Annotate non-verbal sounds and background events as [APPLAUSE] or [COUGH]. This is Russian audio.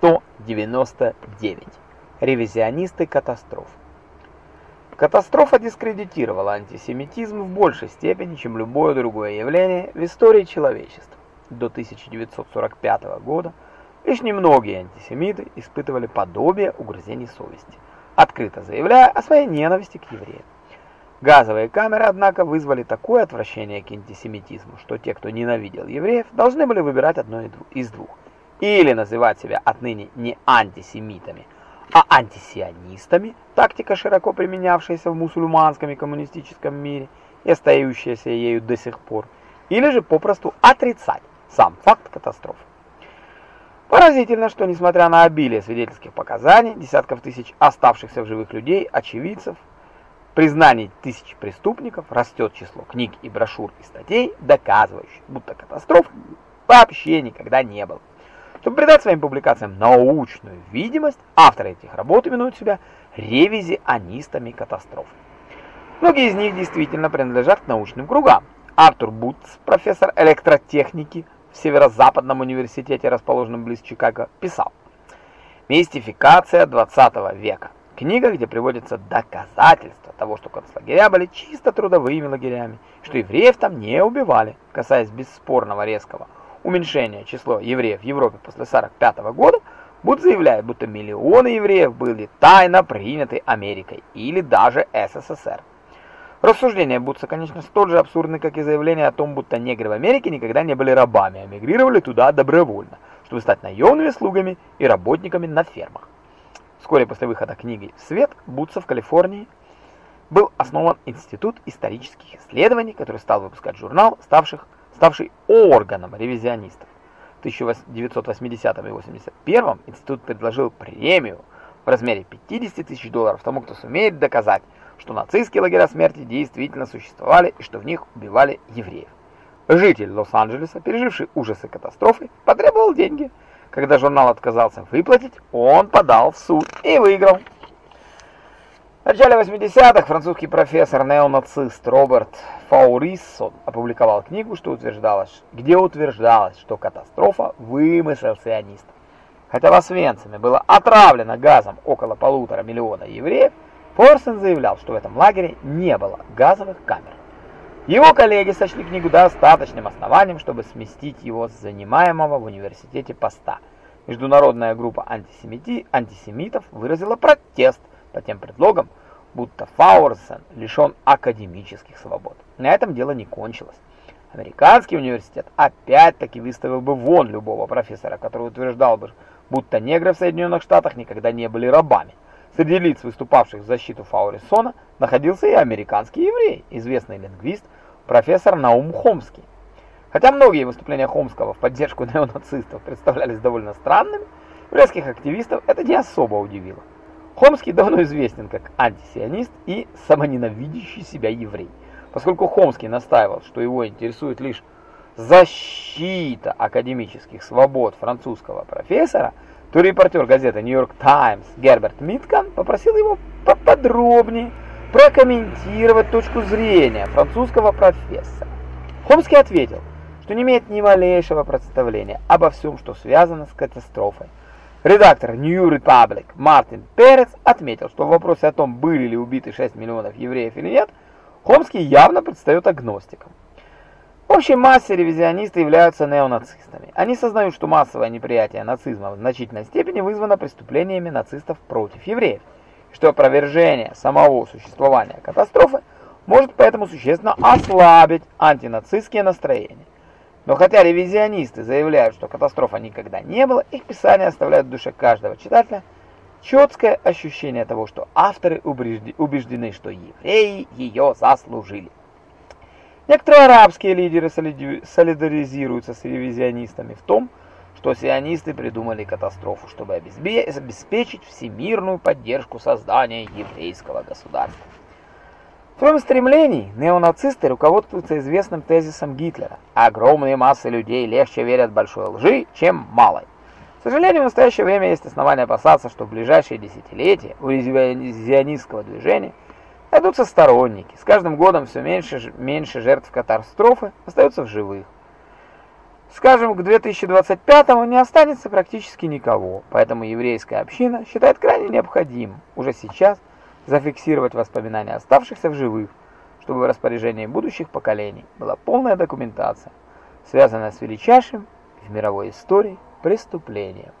199. Ревизионисты катастроф. Катастрофа дискредитировала антисемитизм в большей степени, чем любое другое явление в истории человечества. До 1945 года лишь немногие антисемиты испытывали подобие угрызений совести, открыто заявляя о своей ненависти к евреям. Газовые камеры, однако, вызвали такое отвращение к антисемитизму, что те, кто ненавидел евреев, должны были выбирать одно из двух. Или называть себя отныне не антисемитами, а антисионистами, тактика, широко применявшаяся в мусульманском и коммунистическом мире и остающаяся ею до сих пор, или же попросту отрицать сам факт катастрофы. Поразительно, что несмотря на обилие свидетельских показаний, десятков тысяч оставшихся в живых людей, очевидцев, признаний тысяч преступников растет число книг и брошюр и статей, доказывающих, будто катастроф вообще никогда не было. Чтобы придать своим публикациям научную видимость, авторы этих работ именуют себя ревизионистами катастроф. Многие из них действительно принадлежат к научным кругам. Артур Бутс, профессор электротехники в Северо-Западном университете, расположенном близ Чикаго, писал «Мистификация 20 века. Книга, где приводятся доказательства того, что концлагеря были чисто трудовыми лагерями, что евреев там не убивали, касаясь бесспорного резкого уменьшения числа евреев в Европе после 1945 года, Буд заявляет, будто миллионы евреев были тайно приняты Америкой или даже СССР. Рассуждения Бутса, конечно, столь же абсурдны, как и заявление о том, будто негры в Америке никогда не были рабами, а мигрировали туда добровольно, чтобы стать наемными слугами и работниками на фермах. Вскоре после выхода книги свет Бутса в Калифорнии был основан Институт исторических исследований, который стал выпускать журнал, ставших, ставший органом ревизионистов. В 1980 и 81 институт предложил премию в размере 50 тысяч долларов тому, кто сумеет доказать, что нацистские лагеря смерти действительно существовали и что в них убивали евреев. Житель Лос-Анджелеса, переживший ужасы катастрофы, потребовал деньги – когда журнал отказался выплатить, он подал в суд и выиграл. В начале 80-х французский профессор неонацист Роберт Фауриссон опубликовал книгу, что утверждалось, где утверждалось, что катастрофа вымысел сионистов. Хотя в Освенциме было отравлено газом около полутора миллиона евреев, Форсен заявлял, что в этом лагере не было газовых камер. Его коллеги сочли книгу достаточным основанием, чтобы сместить его с занимаемого в университете поста. Международная группа антисемити... антисемитов выразила протест по тем предлогам, будто Фаурсен лишен академических свобод. На этом дело не кончилось. Американский университет опять-таки выставил бы вон любого профессора, который утверждал бы, будто негры в Соединенных Штатах никогда не были рабами. Среди лиц, выступавших в защиту Фаурисона, находился и американский еврей, известный лингвист, профессор Наум Хомский. Хотя многие выступления Хомского в поддержку [LAUGHS] неонацистов представлялись довольно странными, еврейских активистов это не особо удивило. Хомский давно известен как антисионист и самоненавидящий себя еврей. Поскольку Хомский настаивал, что его интересует лишь защита академических свобод французского профессора, то репортер газеты «Нью-Йорк Таймс» Герберт Миткан попросил его поподробнее прокомментировать точку зрения французского профессора. Хомский ответил, что не имеет ни малейшего представления обо всем, что связано с катастрофой. Редактор New Republic Мартин Перец отметил, что в вопросе о том, были ли убиты 6 миллионов евреев или нет, Хомский явно предстает агностиком. В общей массе ревизионисты являются неонацистами. Они сознают, что массовое неприятие нацизма в значительной степени вызвано преступлениями нацистов против евреев что опровержение самого существования катастрофы может поэтому существенно ослабить антинацистские настроения. Но хотя ревизионисты заявляют, что катастрофа никогда не было, их писания оставляют в душе каждого читателя четкое ощущение того, что авторы убеждены, что евреи ее заслужили. Некоторые арабские лидеры солидаризируются с ревизионистами в том, что сионисты придумали катастрофу, чтобы обеспечить всемирную поддержку создания еврейского государства. В своем стремлении неонацисты руководствуются известным тезисом Гитлера «Огромные массы людей легче верят большой лжи, чем малой». К сожалению, в настоящее время есть основания опасаться, что в ближайшие десятилетия у зионистского движения найдутся сторонники. С каждым годом все меньше, меньше жертв катастрофы остаются в живых. Скажем, к 2025-му не останется практически никого, поэтому еврейская община считает крайне необходимым уже сейчас зафиксировать воспоминания оставшихся в живых, чтобы в распоряжении будущих поколений была полная документация, связанная с величайшим в мировой истории преступлением.